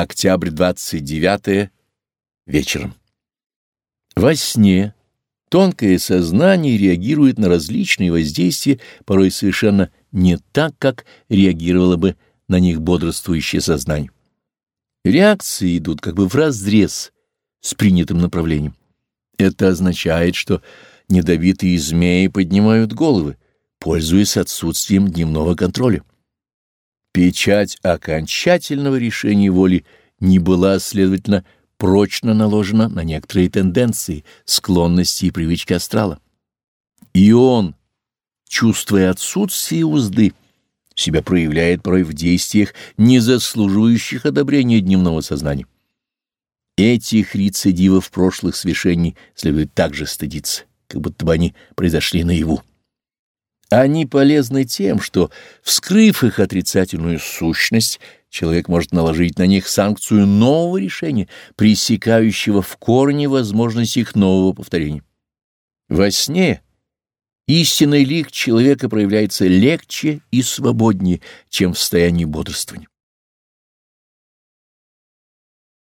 Октябрь 29 вечером. Во сне тонкое сознание реагирует на различные воздействия, порой совершенно не так, как реагировало бы на них бодрствующее сознание. Реакции идут как бы вразрез с принятым направлением. Это означает, что недобитые змеи поднимают головы, пользуясь отсутствием дневного контроля. Печать окончательного решения воли не была, следовательно, прочно наложена на некоторые тенденции, склонности и привычки астрала. И он, чувствуя отсутствие узды, себя проявляет порой в действиях, не заслуживающих одобрения дневного сознания. Этих рецидивов прошлых свершений следует также стыдиться, как будто бы они произошли наяву. Они полезны тем, что, вскрыв их отрицательную сущность, человек может наложить на них санкцию нового решения, пресекающего в корне возможность их нового повторения. Во сне истинный лик человека проявляется легче и свободнее, чем в состоянии бодрствования.